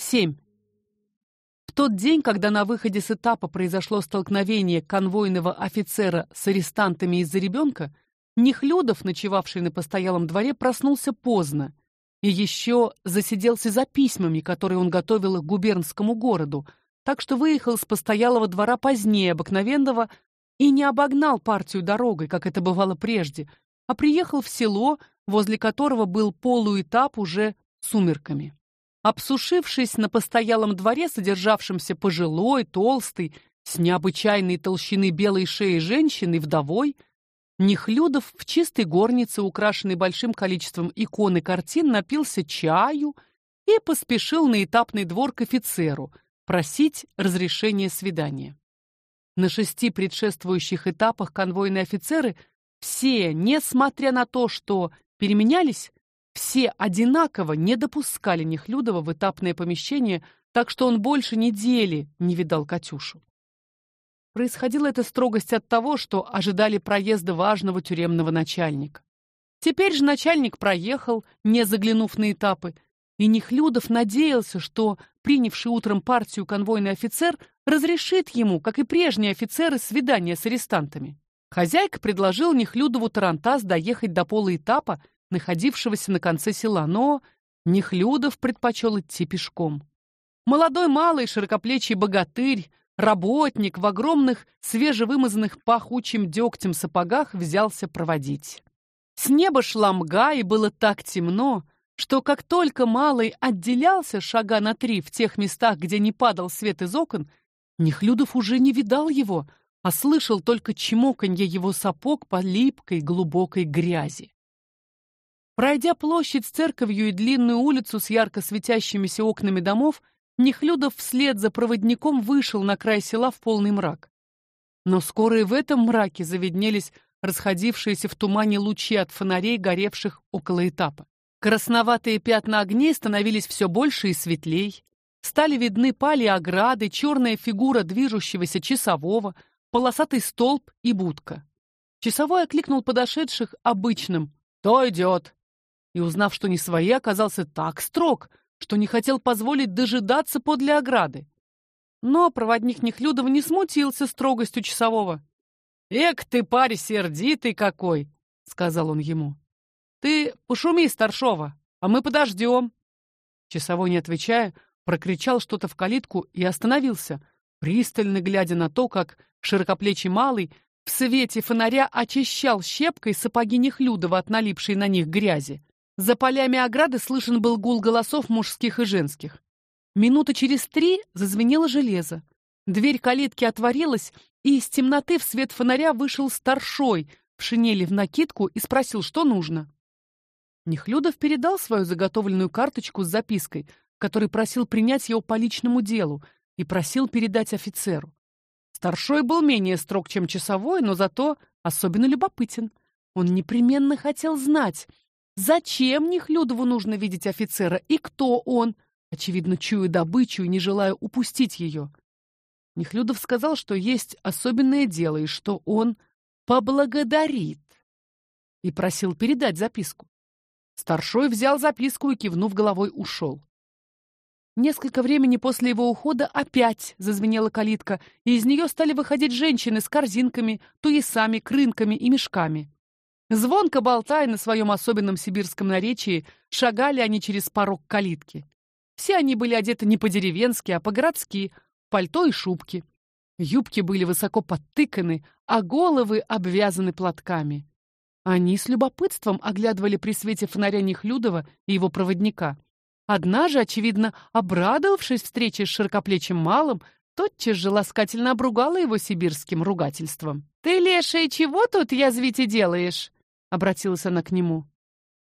7. В тот день, когда на выходе с этапа произошло столкновение конвойного офицера с арестантами из-за ребенка, Нехлюдов, ночевавший на постоялом дворе, проснулся поздно и еще засиделся за письмами, которые он готовил к губернскому городу, так что выехал с постоялого двора позднее обыкновенного и не обогнал партию дорогой, как это бывало прежде, а приехал в село, возле которого был полуэтап уже сумерками. Обсушившись на постоялом дворе, содержавшемся пожилой, толстой, с необычайной толщины белой шеи женщиной, вдовой, Нехлюдов в чистой горнице, украшенной большим количеством икон и картин, напился чаю и поспешил на этапный двор к офицеру просить разрешения свидания. На шести предшествующих этапах конвойные офицеры все, несмотря на то, что переменялись, все одинаково не допускали Нехлюдова в этапное помещение, так что он больше недели не видал Катюшу. Происходило это строгость от того, что ожидали проезда важного тюремного начальника. Теперь же начальник проехал, не заглянув на этапы, и Нехлюдов надеялся, что принявший утром партию конвойный офицер разрешит ему, как и прежние офицеры, свидание с арестантами. Хозяйка предложил Нехлюдову тарантас доехать до пола этапа находившегося на конце села, но Нехлюдов предпочел идти пешком. Молодой малый широкоплечий богатырь, работник в огромных свежевымазанных пахучим дегтем сапогах взялся проводить. С неба шла мга, и было так темно, что как только малый отделялся шага на три в тех местах, где не падал свет из окон, Нехлюдов уже не видал его, а слышал только чмоканье его сапог по липкой глубокой грязи. Пройдя площадь с церковью и длинную улицу с ярко светящимися окнами домов, Нехлюдов вслед за проводником вышел на край села в полный мрак. Но скоро и в этом мраке завиднелись расходившиеся в тумане лучи от фонарей, горевших около этапа. Красноватые пятна огней становились все больше и светлей. Стали видны пали ограды, черная фигура движущегося часового, полосатый столб и будка. Часовой окликнул подошедших обычным: "Кто идет?" И, узнав, что не свои, оказался так строг, что не хотел позволить дожидаться подле ограды. Но проводник Нехлюдов не смутился строгостью часового. «Эк ты, парень, сердитый какой!» — сказал он ему. «Ты пошуми, старшова, а мы подождем». Часовой, не отвечая, прокричал что-то в калитку и остановился, пристально глядя на то, как широкоплечий малый в свете фонаря очищал щепкой сапоги Нехлюдова от налипшей на них грязи. За полями ограды слышен был гул голосов мужских и женских. Минуты через три зазвенело железо. Дверь калитки отворилась, и из темноты в свет фонаря вышел старшой в шинели в накидку и спросил, что нужно. Нехлюдов передал свою заготовленную карточку с запиской, который просил принять его по личному делу и просил передать офицеру. Старшой был менее строг, чем часовой, но зато особенно любопытен. Он непременно хотел знать, Зачем Нехлюдову нужно видеть офицера и кто он? Очевидно, чуя добычу и не желая упустить ее. Нехлюдов сказал, что есть особенное дело и что он поблагодарит. И просил передать записку. Старшой взял записку и, кивнув головой, ушел. Несколько времени после его ухода опять зазвенела калитка, и из нее стали выходить женщины с корзинками, туесами, крынками и мешками. Звонко болтая на своем особенном сибирском наречии, шагали они через порог калитки. Все они были одеты не по-деревенски, а по-городски, пальто и шубки. Юбки были высоко подтыканы, а головы обвязаны платками. Они с любопытством оглядывали при свете фонаря Нехлюдова и его проводника. Одна же, очевидно, обрадовавшись встрече с широкоплечим малым, тотчас же ласкательно обругала его сибирским ругательством. «Ты, леший, чего тут язвите делаешь?» — обратилась она к нему.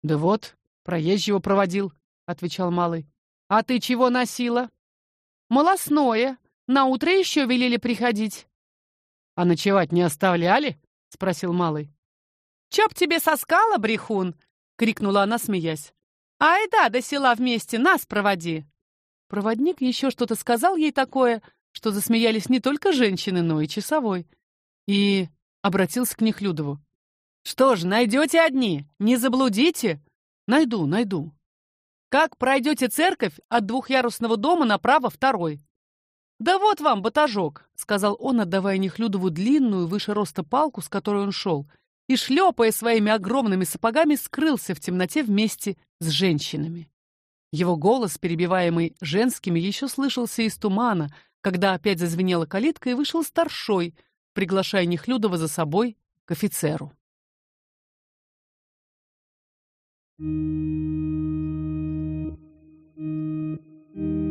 «Да вот, проезжего проводил», — отвечал малый. «А ты чего носила?» «Малосное. На утро еще велели приходить». «А ночевать не оставляли?» — спросил малый. «Чё б тебе соскала, брехун?» — крикнула она, смеясь. «Ай да, до села вместе, нас проводи!» Проводник еще что-то сказал ей такое, что засмеялись не только женщины, но и часовой. И обратился к Нехлюдову. «Что ж, найдете одни? Не заблудите?» «Найду, найду». «Как пройдете церковь, от двухъярусного дома направо второй». «Да вот вам батажок», — сказал он, отдавая Нехлюдову длинную, выше роста палку, с которой он шел, и, шлепая своими огромными сапогами, скрылся в темноте вместе с женщинами. Его голос, перебиваемый женскими, еще слышался из тумана, когда опять зазвенела калитка и вышел старшой, приглашая Нехлюдова за собой к офицеру. Thank you.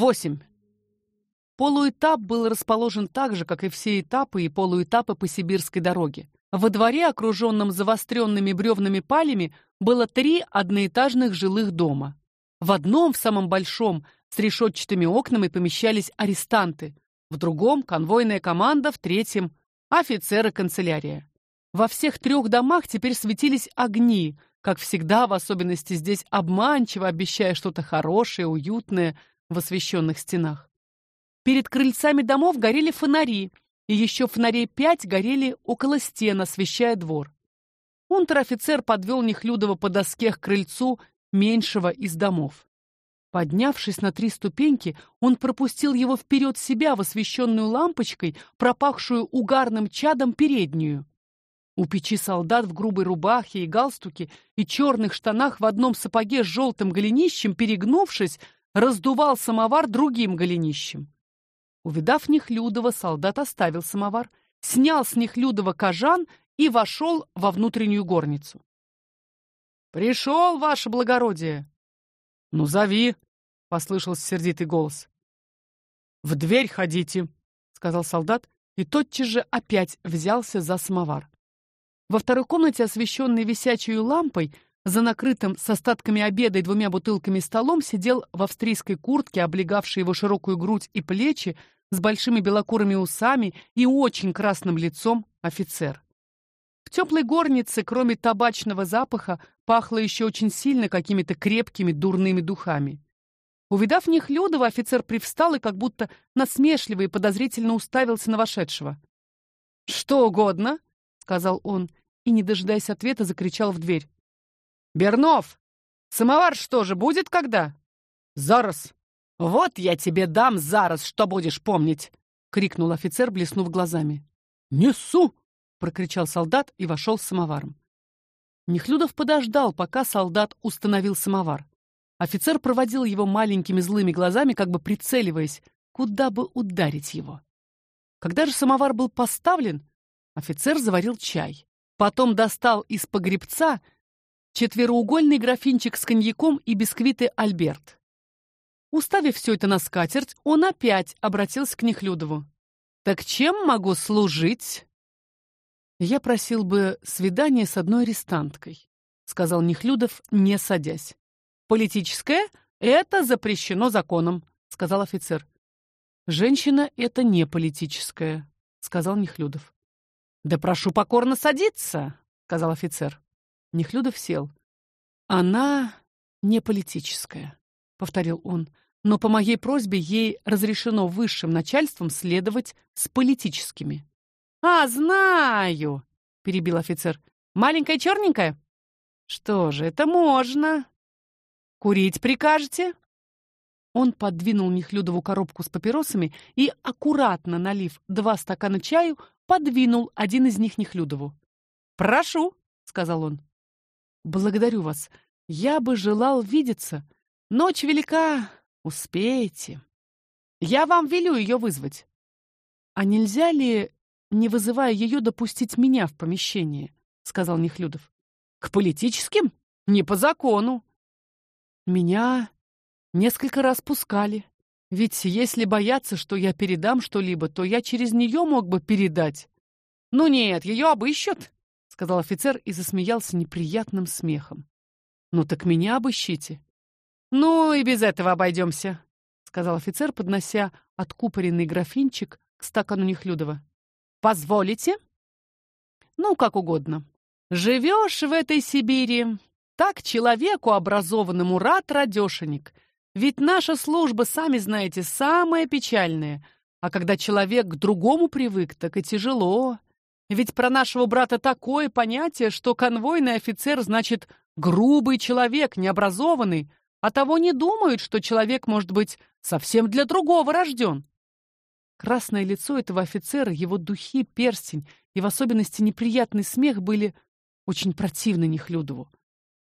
Восемь. Полуэтап был расположен так же, как и все этапы и полуэтапы по сибирской дороге. Во дворе, окруженном завостренными бревнами палями, было три одноэтажных жилых дома. В одном, в самом большом, с решетчатыми окнами помещались арестанты, в другом конвойная команда, в третьем офицеры канцелярия. Во всех трех домах теперь светились огни, как всегда, в особенности здесь обманчиво обещая что-то хорошее, уютное, в освещенных стенах. Перед крыльцами домов горели фонари, и еще фонарей пять горели около стен, освещая двор. Унтер-офицер подвел Нехлюдова по доске к крыльцу меньшего из домов. Поднявшись на три ступеньки, он пропустил его вперед себя в освещенную лампочкой, пропахшую угарным чадом переднюю. У печи солдат в грубой рубахе и галстуке и черных штанах в одном сапоге с желтым голенищем, перегнувшись, раздувал самовар другим голенищем. Увидав Нехлюдова, солдат оставил самовар, снял с Нехлюдова кожан и вошел во внутреннюю горницу. Пришел, ваше благородие. Ну зови, послышался сердитый голос. В дверь ходите, сказал солдат и тотчас же опять взялся за самовар. Во второй комнате, освещенной висячей лампой, за накрытым с остатками обеда и двумя бутылками столом сидел в австрийской куртке, облегавшей его широкую грудь и плечи, с большими белокурыми усами и очень красным лицом офицер. В теплой горнице, кроме табачного запаха, пахло еще очень сильно какими-то крепкими дурными духами. Увидав Нехлюдова, офицер привстал и как будто насмешливо и подозрительно уставился на вошедшего. «Что угодно», — сказал он, и, не дожидаясь ответа, закричал в дверь. Бернов, самовар что же будет когда? Зараз. Вот я тебе дам зараз, что будешь помнить, крикнул офицер, блеснув глазами. Несу, прокричал солдат и вошел с самоваром. Нехлюдов подождал, пока солдат установил самовар. Офицер проводил его маленькими злыми глазами, как бы прицеливаясь, куда бы ударить его. Когда же самовар был поставлен, офицер заварил чай. Потом достал из погребца четвероугольный графинчик с коньяком и бисквиты Альберт. Уставив все это на скатерть, он опять обратился к Нехлюдову. Так чем могу служить? Я просил бы свидание с одной арестанткой, сказал Нехлюдов, не садясь. Политическое это запрещено законом, сказал офицер. Женщина это не политическое, сказал Нехлюдов. Да прошу покорно садиться, сказал офицер. Нехлюдов сел. Она не политическая, повторил он. Но по моей просьбе ей разрешено высшим начальством следовать с политическими. А, знаю, перебил офицер. Маленькая черненькая? Что же, это можно. Курить прикажете? Он подвинул Нехлюдову коробку с папиросами и аккуратно налив два стакана чаю, подвинул один из них Нехлюдову. "Прошу", сказал он. "Благодарю вас. Я бы желал видеться. Ночь велика, успеете. Я вам велю ее вызвать. А нельзя ли, не вызывая ее, допустить меня в помещение?" сказал Нехлюдов. "К политическим? Не по закону. Меня Несколько раз пускали. Ведь если бояться, что я передам что-либо, то я через нее мог бы передать. Ну нет, ее обыщут, сказал офицер и засмеялся неприятным смехом. Ну так меня обыщите. Ну и без этого обойдемся, сказал офицер, поднося откупоренный графинчик к стакану Нехлюдова. Позволите? Ну, как угодно. Живешь в этой Сибири, так человеку образованному рад радешенек — ведь наша служба, сами знаете, самая печальная. А когда человек к другому привык, так и тяжело. Ведь про нашего брата такое понятие, что конвойный офицер значит грубый человек, необразованный, а того не думают, что человек может быть совсем для другого рожден. Красное лицо этого офицера, его духи, перстень и в особенности неприятный смех были очень противны Нехлюдову.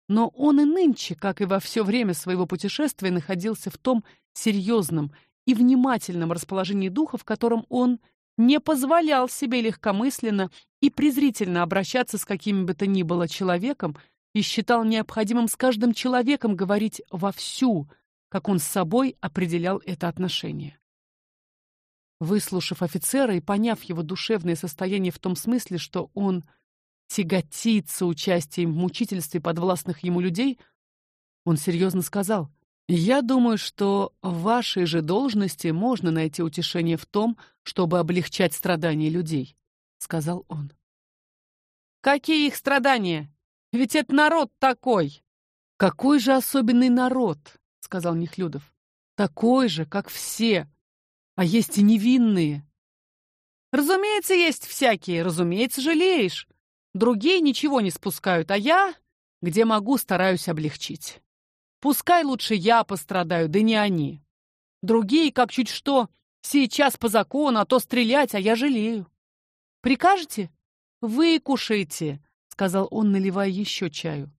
Но он и нынче, как и во все время своего путешествия, находился в том серьезном и внимательном расположении духа, в котором он не позволял себе легкомысленно и презрительно обращаться с каким бы то ни было человеком и считал необходимым с каждым человеком говорить вовсю, как он с собой определял это отношение. Выслушав офицера и поняв его душевное состояние в том смысле, что он тяготится участием в мучительстве подвластных ему людей, он серьезно сказал: "Я думаю, что в вашей же должности можно найти утешение в том, чтобы облегчать страдания людей", сказал он. "Какие их страдания? Ведь это народ такой". "Какой же особенный народ?" сказал Нехлюдов. "Такой же, как все, а есть и невинные". Разумеется, есть всякие, разумеется, жалеешь. Другие ничего не спускают, а я, где могу, стараюсь облегчить. Пускай лучше я пострадаю, да не они. Другие, как чуть что, сейчас по закону, а то стрелять, а я жалею. Прикажете? Выкушайте, сказал он, наливая еще чаю.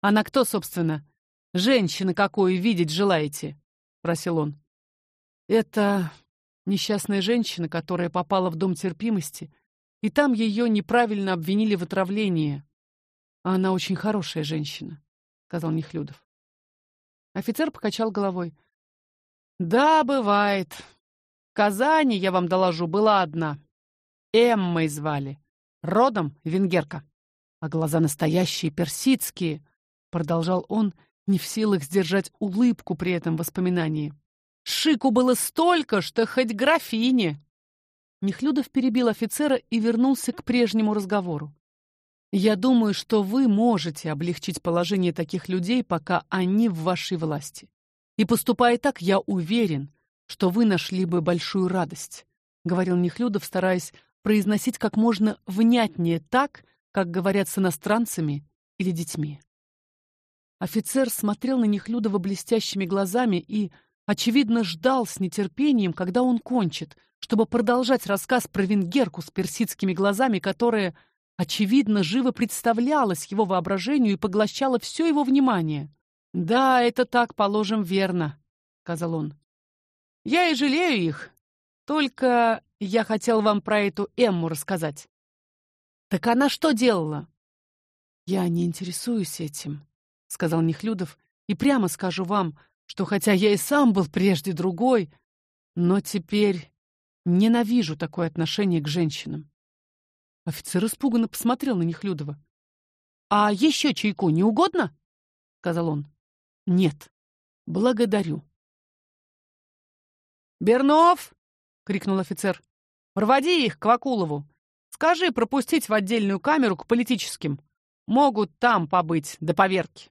А на кто, собственно? Женщины какую видеть желаете? спросил он. Это несчастная женщина, которая попала в дом терпимости и там ее неправильно обвинили в отравлении. А она очень хорошая женщина, сказал Нехлюдов. Офицер покачал головой. Да, бывает. В Казани, я вам доложу, была одна. Эммой звали, родом венгерка, а глаза настоящие персидские, продолжал он, не в силах сдержать улыбку при этом воспоминании. Шику было столько, что хоть графине. Нехлюдов перебил офицера и вернулся к прежнему разговору. Я думаю, что вы можете облегчить положение таких людей, пока они в вашей власти. И поступая так, я уверен, что вы нашли бы большую радость, говорил Нехлюдов, стараясь произносить как можно внятнее так, как говорят с иностранцами или детьми. Офицер смотрел на Нехлюдова блестящими глазами и, очевидно, ждал с нетерпением, когда он кончит, чтобы продолжать рассказ про венгерку с персидскими глазами, которая, очевидно, живо представлялась его воображению и поглощала все его внимание. «Да, это так, положим, верно», — сказал он. «Я и жалею их. Только я хотел вам про эту Эмму рассказать». «Так она что делала?» «Я не интересуюсь этим», сказал Нехлюдов, и прямо скажу вам, что хотя я и сам был прежде другой, но теперь ненавижу такое отношение к женщинам. Офицер испуганно посмотрел на Нехлюдова. А еще чайку не угодно? сказал он. Нет. Благодарю. Бернов, крикнул офицер. Проводи их к Вакулову. Скажи пропустить в отдельную камеру к политическим. Могут там побыть до поверки.